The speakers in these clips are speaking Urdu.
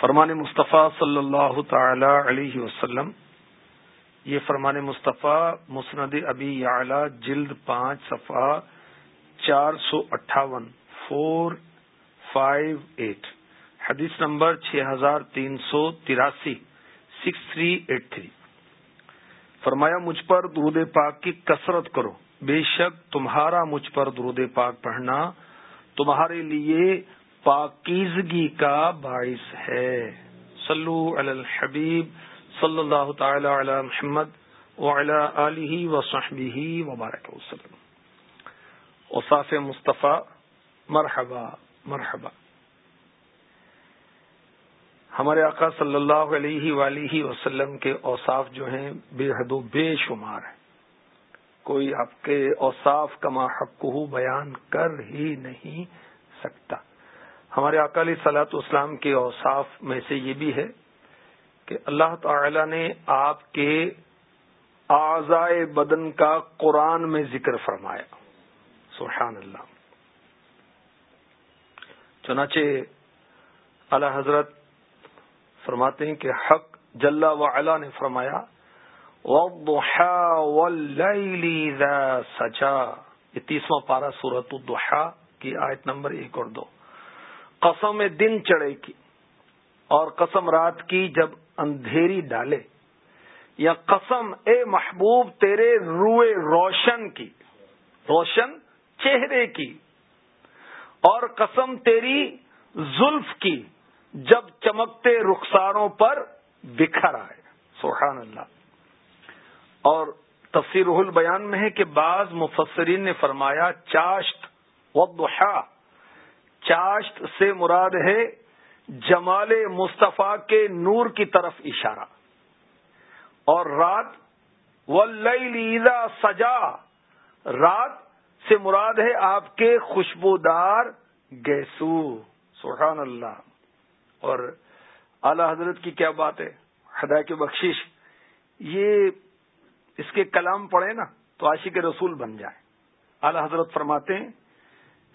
فرمان مصطفیٰ صلی اللہ تعالی علیہ وسلم، یہ فرمان مصطفیٰ مسند ابی اعلی جلد پانچ، صفحہ چار سو اٹھاون، فور، فائیو، ایٹ، حدیث نمبر چھ ہزار تین سو تراسی، سکس تھری ایٹ تھری۔ فرمایا، مجھ پر درود پاک کی کثرت کرو۔ بے شک تمہارا مجھ پر درود پاک پڑھنا تمہارے لیے پاکیزگی کا باعث ہے۔ صلو علی الحبیب صلی اللہ تعالی علی محمد وعلی آلہ وصحبہ وبارک وسلم۔ اوصاف مصطفیٰ، مرحبا مرحبا۔ ہمارے آقا صلی اللہ علیہ ولیہ وسلم کے اوصاف جو ہیں بے حد و بے شمار ہیں۔ کوئی آپ کے اوصاف کما حق بیان کر ہی نہیں سکتا۔ ہمارے اکالی سلاط اسلام کے اوصاف میں سے یہ بھی ہے کہ اللہ تعالی نے آپ کے اعضائے بدن کا قرآن میں ذکر فرمایا۔ سبحان اللہ۔ چنانچہ اعلی حضرت فرماتے ہیں کہ حق جل و علا نے فرمایا سچا یہ تیسواں پارا سورت الدحا کی آیت نمبر ایک اور دو۔ قسم دن چڑھے کی اور قسم رات کی جب اندھیری ڈالے یا قسم اے محبوب تیرے روئے روشن کی، روشن چہرے کی، اور قسم تیری زلف کی جب چمکتے رخساروں پر بکھر آئے۔ سبحان اللہ۔ اور تفسیر البیان میں ہے کہ بعض مفسرین نے فرمایا، چاشت وضحا چاشت سے مراد ہے جمال مصطفیٰ کے نور کی طرف اشارہ۔ اور رات و سجا، رات سے مراد ہے آپ کے خوشبودار گیسو۔ سبحان اللہ۔ اور اعلی حضرت کی کیا بات ہے؟ ہدا کی بخشش۔ یہ اس کے کلام پڑھے نا تو عاشق رسول بن جائے اعلی حضرت فرماتے ہیں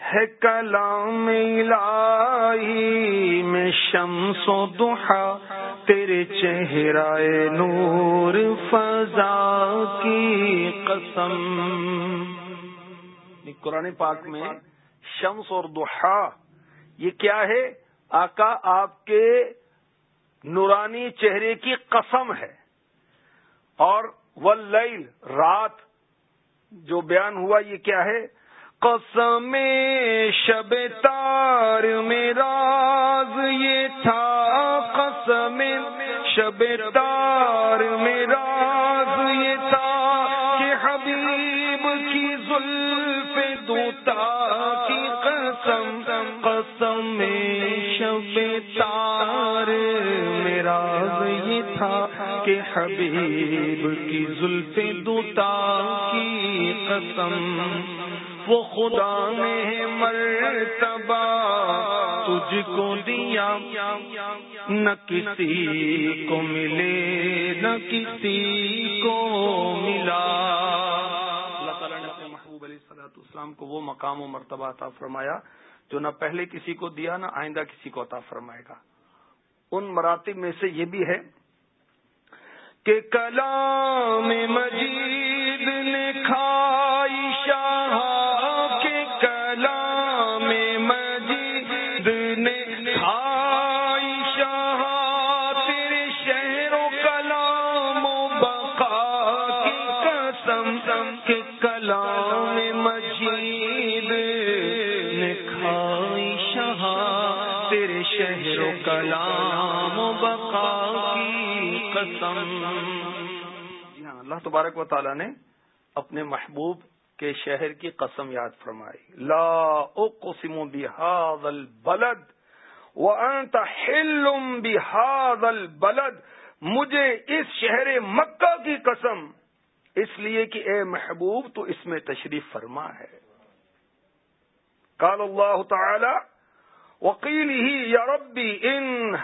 ہے کلام الہی میں شمس و دحا تیرے چہرہ نور فضا کی قسم۔ یعنی قرآن پاک میں شمس اور دحا یہ کیا ہے؟ آقا آپ کے نورانی چہرے کی قسم ہے۔ اور واللیل، رات جو بیان ہوا، یہ کیا ہے؟ قسم شب تار راز یہ تھا قسم شب تار راز یہ تھا کہ حبیب کی زلف دوتا کی قسم قسم شب تار راز یہ تھا کہ حبیب کی زلف دوتا کی قسم۔ وہ خدا نے مرتبہ تجھ کو دیا، نہ کسی کو ملے، نہ کسی کو ملا۔ اللہ تعالیٰ نے اپنے محبوب علیہ صلاحت اسلام کو وہ مقام و مرتبہ عطا فرمایا جو نہ پہلے کسی کو دیا، نہ آئندہ کسی کو عطا فرمائے گا۔ ان مراتب میں سے یہ بھی ہے کہ کلام مجید نے کھائی جی ہاں اللہ تبارک و تعالی نے اپنے محبوب کے شہر کی قسم یاد فرمائی۔ لا اقسم بهذا البلد وانت حلم بهذا البلد۔ مجھے اس شہر مکہ کی قسم۔ اس لیے کہ اے محبوب، تو اس میں تشریف فرما ہے۔ قال اللہ تعالی وکیل ہی یا ربی ان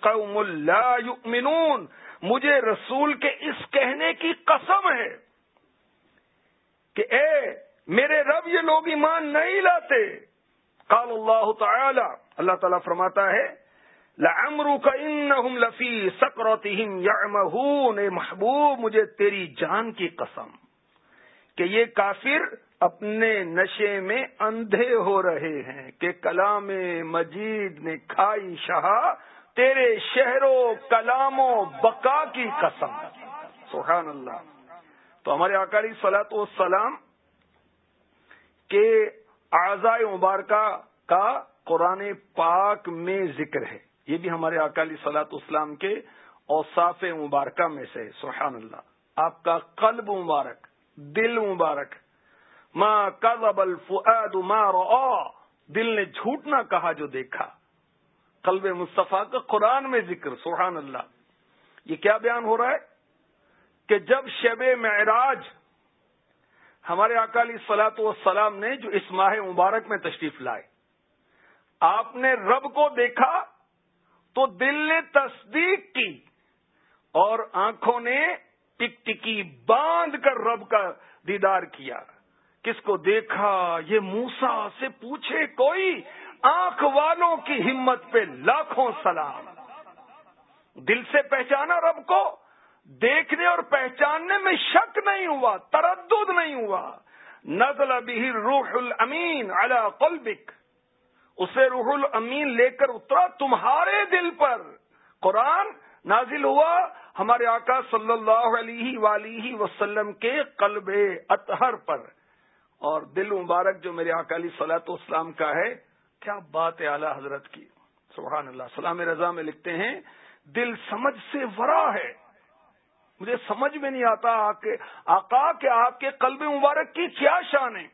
قوم لا يؤمنون، مجھے رسول کے اس کہنے کی قسم ہے کہ اے میرے رب یہ لوگ ایمان نہیں لاتے۔ قال اللہ تعالی، اللہ تعالیٰ فرماتا ہے لَعَمْرُكَ لَفِي سَقْرَتِهِمْ يَعْمَهُونَ محبوب، مجھے تیری جان کی قسم۔ کہ یہ کافر اپنے نشے میں اندھے ہو رہے ہیں کہ کلام مجید نے کھائی شہا تیرے شہروں کلاموں بقا کی قسم۔ سبحان اللہ۔ تو ہمارے اکالی سلاط والسلام کے اعضاء مبارکہ کا قرآن پاک میں ذکر ہے۔ یہ بھی ہمارے اکالی سلاط اسلام کے اوصاف مبارکہ میں سے سبحان اللہ۔ آپ کا قلب مبارک۔ دل مبارک۔ ماں کذب الفؤاد ما رآ۔ دل نے جھوٹ نہ کہا جو دیکھا۔ قلب مصطفیٰ کا قرآن میں ذکر، سبحان اللہ۔ یہ کیا بیان ہو رہا ہے؟ کہ جب شب معراج، ہمارے اکالی سلاط والسلام نے جو اس ماہ مبارک میں تشریف لائے، آپ نے رب کو دیکھا تو دل نے تصدیق کی اور آنکھوں نے ٹک ٹکی باندھ کر رب کا دیدار کیا۔ کس کو دیکھا؟ یہ موسا سے پوچھے کوئی۔ آنکھ والوں کی ہمت پہ لاکھوں سلام۔ دل سے پہچانا رب کو۔ دیکھنے اور پہچاننے میں شک نہیں ہوا، تردد نہیں ہوا۔ نزل بھی روح الامین علی قلبک۔ اسے روح الامین لے کر اترا تمہارے دل پر۔ قرآن نازل ہوا ہمارے آقا صلی اللہ علیہ ولیہ وسلم کے قلب اطہر پر۔ اور دل مبارک جو میرے اکالی سلاط اسلام کا ہے، کیا بات ہے اعلی حضرت کی۔ سبحان اللہ، سلام رضا میں لکھتے ہیں، دل سمجھ سے ورا ہے۔ مجھے سمجھ میں نہیں آتا آقا کہ آپ کے قلب مبارک کی کیا شان ہے۔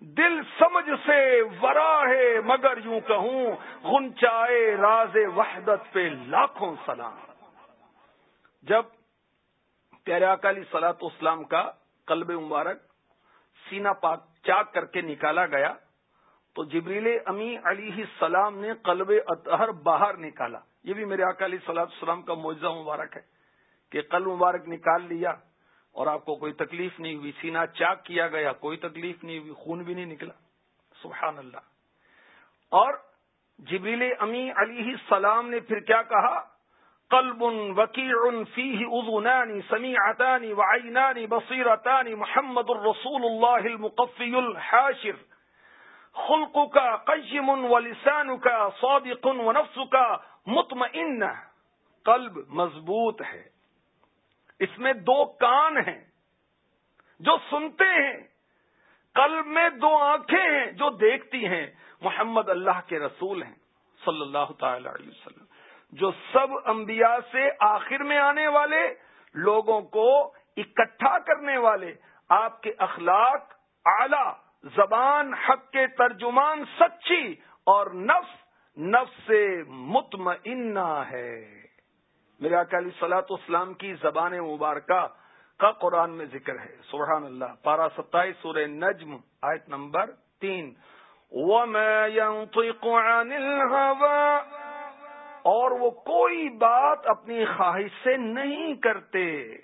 دل سمجھ سے ورا ہے، مگر یوں کہوں، غنچائے راز وحدت پہ لاکھوں سلام۔ جب پیارے اکالی سلاط اسلام کا قلب مبارک سینا پاک چاک کر کے نکالا گیا، تو جبریل امی علی السلام نے قلب اطہر باہر نکالا۔ یہ بھی میرے اکالی سلاط اسلام کا معجزہ مبارک ہے کہ قلب مبارک نکال لیا اور آپ کو کوئی تکلیف نہیں ہوئی سینا چاک کیا گیا، کوئی تکلیف نہیں ہوئی، خون بھی نہیں نکلا۔ سبحان اللہ۔ اور جبریل امی علی السلام نے پھر کیا کہا؟ قلب وکیع فیہ اذنان سمیعتان وعینان بصیرتان محمد الرسول اللہ المقفی الحاشر. خلق کا قیم و لسان کا صادق و نفس کا مطمئن. قلب مضبوط ہے. اس میں دو کان ہیں جو سنتے ہیں. قلب میں دو آنکھیں ہیں جو دیکھتی ہیں. محمد اللہ کے رسول ہیں. صلی اللہ تعالی علیہ وسلم. جو سب انبیاء سے آخر میں آنے والے، لوگوں کو اکٹھا کرنے والے، آپ کے اخلاق، اعلی زبان، حق کے ترجمان، سچی اور نفس نفس سے مطمئنہ ہے۔ میرے اکالی سلاط اسلام کی زبان مبارکہ کا قرآن میں ذکر ہے۔ سبحان اللہ۔ پارا ستائیس سورہ نجم، آیت نمبر تین۔ اور وہ کوئی بات اپنی خواہش سے نہیں کرتے۔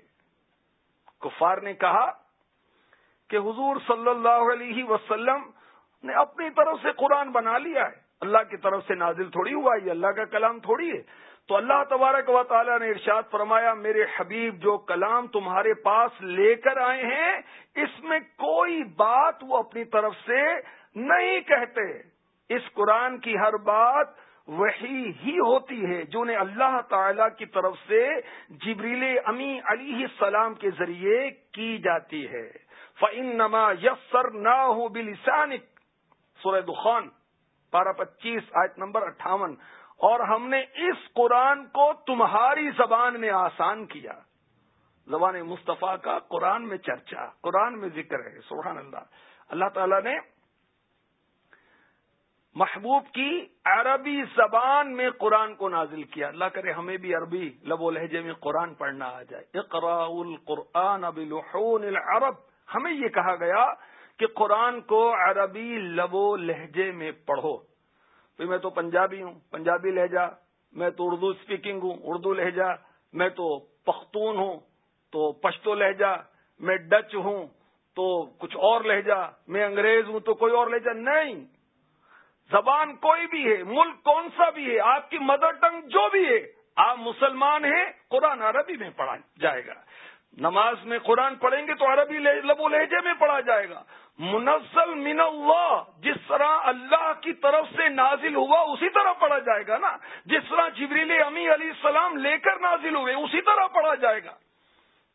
کفار نے کہا کہ حضور صلی اللہ علیہ وسلم نے اپنی طرف سے قرآن بنا لیا ہے۔ اللہ کی طرف سے نازل تھوڑی ہوا، یہ اللہ کا کلام تھوڑی ہے۔ تو اللہ تبارک و تعالیٰ نے ارشاد فرمایا، میرے حبیب، جو کلام تمہارے پاس لے کر آئے ہیں، اس میں کوئی بات وہ اپنی طرف سے نہیں کہتے۔ اس قرآن کی ہر بات وہی ہی ہوتی ہے جو نے اللہ تعالی کی طرف سے جبریل امی علی السلام کے ذریعے کی جاتی ہے۔ فعن نما یسر نہ ہو بلسانک سورہ دخان، پارہ پچیس، آیت نمبر اٹھاون۔ اور ہم نے اس قرآن کو تمہاری زبان میں آسان کیا۔ زبان مصطفیٰ کا قرآن میں چرچا، قرآن میں ذکر ہے، سبحان اللہ۔ اللہ تعالی نے محبوب کی عربی زبان میں قرآن کو نازل کیا۔ اللہ کرے ہمیں بھی عربی لب و لہجے میں قرآن پڑھنا آ جائے۔ اقرا القرآن العرب۔ ہمیں یہ کہا گیا کہ قرآن کو عربی لب و لہجے میں پڑھو۔ میں تو پنجابی ہوں، پنجابی لہجہ، میں تو اردو اسپیکنگ ہوں، اردو لہجہ، میں تو پختون ہوں، تو پشتو لہجہ، میں ڈچ ہوں، تو کچھ اور لہجہ، میں انگریز ہوں، تو کوئی اور لہجہ نہیں۔ زبان کوئی بھی ہے، ملک کون سا بھی ہے، آپ کی مدر ٹنگ جو بھی ہے، آپ مسلمان ہیں، قرآن عربی میں پڑھا جائے گا۔ نماز میں قرآن پڑھیں گے تو عربی لب و لہجے میں پڑھا جائے گا۔ منزل من اللہ، جس طرح اللہ کی طرف سے نازل ہوا، اسی طرح پڑھا جائے گا نا۔ جس طرح جبریل امی علیہ السلام لے کر نازل ہوئے، اسی طرح پڑھا جائے گا۔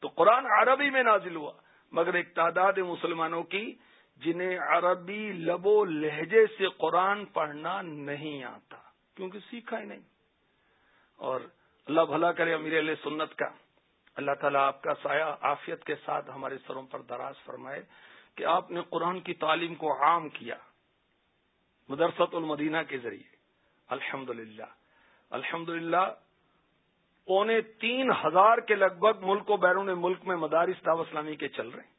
تو قرآن عربی میں نازل ہوا، مگر ایک تعداد مسلمانوں کی جنہیں عربی لب و لہجے سے قرآن پڑھنا نہیں آتا، کیونکہ سیکھا ہی نہیں۔ اور اللہ بھلا کرے امیر علیہ سنت کا، اللہ تعالیٰ آپ کا سایہ آفیت کے ساتھ ہمارے سروں پر دراز فرمائے کہ آپ نے قرآن کی تعلیم کو عام کیا مدرسۃ المدینہ کے ذریعے۔ الحمد للہ الحمد للہ پونے تین ہزار کے لگ بھگ ملک و بیرون ملک میں مدارس دعوت اسلامی کے چل رہے ہیں۔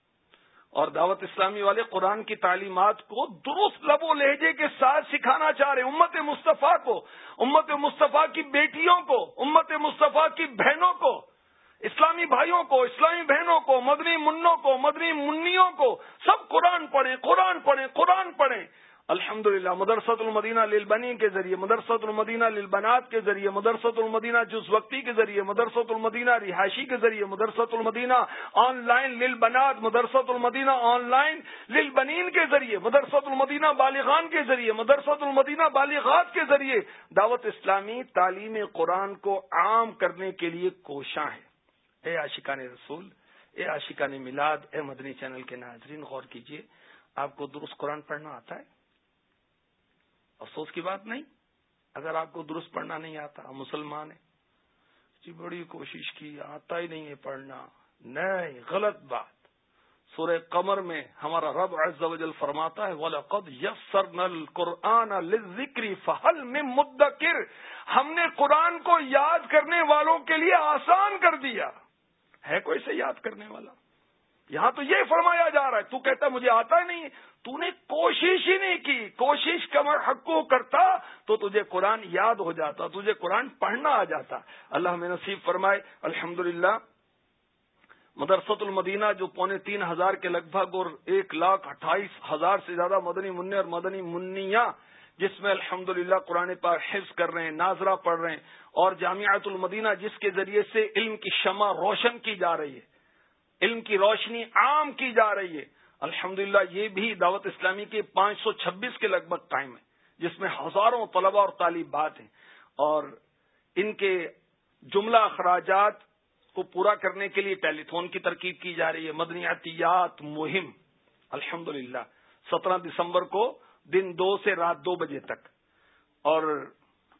اور دعوت اسلامی والے قرآن کی تعلیمات کو درست لب و لہجے کے ساتھ سکھانا چاہ رہے امت مصطفیٰ کو، امت مصطفیٰ کی بیٹیوں کو، امت مصطفیٰ کی بہنوں کو، اسلامی بھائیوں کو، اسلامی بہنوں کو، مدنی منوں کو، مدنی منیوں کو، سب قرآن پڑھیں قرآن پڑھیں قرآن پڑھیں۔ الحمد للہ مدرسۃ المدینہ للبنی کے ذریعے، مدرسۃ المدینہ للبنات کے ذریعے، مدرسۃ المدینہ جز وقتی کے ذریعے، مدرسۃ المدینہ رہائشی کے ذریعے، مدرسۃ المدینہ آن لائن للبنات، مدرسۃ المدینہ آن لائن للبنین کے ذریعے، مدرسۃ المدینہ بالغان کے ذریعے، مدرسۃ المدینہ بالغات کے ذریعے۔ دعوت اسلامی تعلیم قرآن کو عام کرنے کے لیے کوشاں ہے اے عاشقان رسول، اے عاشقان میلاد اے مدنی چینل کے ناظرین، غور کیجیے آپ کو درست قرآن پڑھنا آتا ہے؟ افسوس کی بات نہیں۔ اگر آپ کو درست پڑھنا نہیں آتا مسلمان ہے جی بڑی کوشش کی، آتا ہی نہیں ہے پڑھنا۔ نہیں، غلط بات۔ سورہ قمر میں ہمارا رب عز و جل فرماتا ہے، وَلَقَدْ يَسَّرْنَا الْقُرْآنَ لِلذِّكْرِ فَحَلْ مِن مُدَّكِرْ۔ ہم نے قرآن کو یاد کرنے والوں کے لیے آسان کر دیا۔ ہے کوئی سے یاد کرنے والا؟ یہاں تو یہ فرمایا جا رہا ہے، تو کہتا مجھے آتا ہی نہیں تو نے کوشش ہی نہیں کی۔ کوشش کمر حق کو کرتا تو تجھے قرآن یاد ہو جاتا، تجھے قرآن پڑھنا آ جاتا۔ اللہ میں نصیب فرمائے الحمد للہ مدرسۃ المدینہ جو پونے تین ہزار کے لگ بھگ اور ایک لاکھ اٹھائیس ہزار سے زیادہ مدنی منع اور مدنی منیا جس میں الحمد للہ قرآن پاک حفظ کر رہے ہیں، ناظرہ پڑھ رہے ہیں، اور جامعات المدینہ جس کے ذریعے سے علم کی شمع روشن کی جا رہی ہے۔ علم کی روشنی عام کی جا رہی ہے۔ الحمد یہ بھی دعوت اسلامی کے پانچ سو چھبیس کے لگ بھگ ٹائم ہے، جس میں ہزاروں طلبہ اور طالبات ہیں۔ اور ان کے جملہ اخراجات کو پورا کرنے کے لیے ٹیلی فون کی ترکیب کی جا رہی ہے۔ مدنیاتیات مہم۔ الحمد للہ سترہ دسمبر کو دن دو سے رات دو بجے تک۔ اور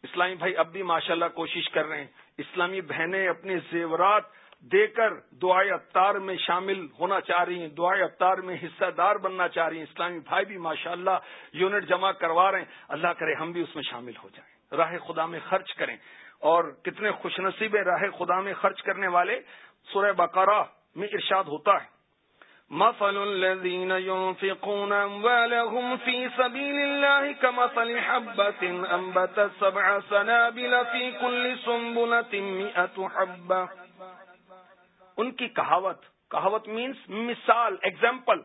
اسلامی بھائی اب بھی ماشاءاللہ کوشش کر رہے ہیں۔ اسلامی بہنیں اپنے زیورات دے کر دعائے افطار میں شامل ہونا چاہ رہی ہیں، دعائے افطار میں حصہ دار بننا چاہ رہی ہیں۔ اسلامی بھائی بھی ماشاءاللہ یونٹ جمع کروا رہے ہیں۔ اللہ کرے ہم بھی اس میں شامل ہو جائیں۔ راہ خدا میں خرچ کریں۔ اور کتنے خوش نصیب راہ خدا میں خرچ کرنے والے۔ سورہ بقرہ میں ارشاد ہوتا ہے۔ مثل الذين ينفقون أموالهم في سبيل الله كمثل حبة أنبتت سبع سنابل في كل سنبلة مئة حبة ان کی کہاوت کہاوت مینس مثال ایگزامپل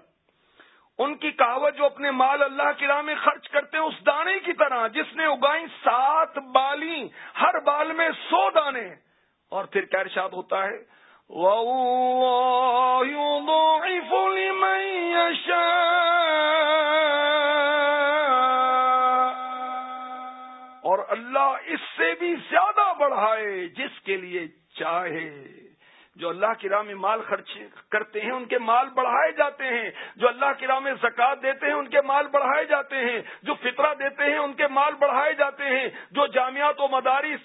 ان کی کہاوت جو اپنے مال اللہ کی راہ میں خرچ کرتے ہیں، اس دانے کی طرح، جس نے اگائی سات بالی، ہر بال میں سو دانے۔ اور پھر کیا ارشاد ہوتا ہے؟ اور اللہ اس سے بھی زیادہ بڑھائے، جس کے لیے چاہے۔ جو اللہ کی راہ میں مال خرچ کرتے ہیں، ان کے مال بڑھائے جاتے ہیں۔ جو اللہ کی راہ میں زکات دیتے ہیں، ان کے مال بڑھائے جاتے ہیں۔ جو فطرہ دیتے ہیں، ان کے مال بڑھائے جاتے ہیں۔ جو جامعات و مدارس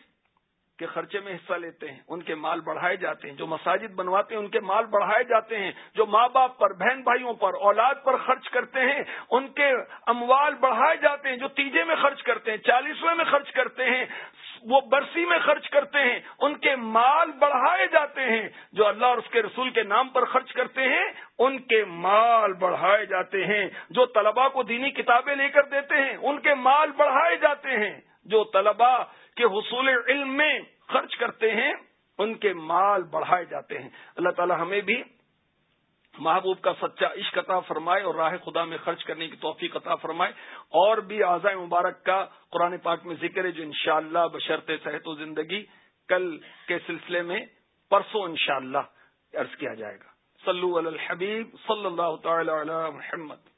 کے خرچے میں حصہ لیتے ہیں، ان کے مال بڑھائے جاتے ہیں۔ جو مساجد بنواتے ہیں، ان کے مال بڑھائے جاتے ہیں۔ جو ماں باپ پر، بہن بھائیوں پر، اولاد پر خرچ کرتے ہیں، ان کے اموال بڑھائے جاتے ہیں۔ جو تیجے میں خرچ کرتے ہیں، چالیسویں میں خرچ کرتے ہیں۔ وہ برسی میں خرچ کرتے ہیں، ان کے مال بڑھائے جاتے ہیں۔ جو اللہ اور اس کے رسول کے نام پر خرچ کرتے ہیں، ان کے مال بڑھائے جاتے ہیں۔ جو طلبا کو دینی کتابیں لے کر دیتے ہیں، ان کے مال بڑھائے جاتے ہیں۔ جو طلبا کے حصول علم میں خرچ کرتے ہیں، ان کے مال بڑھائے جاتے ہیں۔ اللہ تعالی ہمیں بھی محبوب کا سچا عشق عطا فرمائے اور راہ خدا میں خرچ کرنے کی توفیق عطا فرمائے۔ اور بھی اعضاء مبارک کا قرآن پاک میں ذکر ہے جو انشاءاللہ اللہ بشرط صحت و زندگی کل کے سلسلے میں پرسوں انشاءاللہ عرض کیا جائے گا۔ صلو علی الحبیب صلی اللہ تعالی علی محمد۔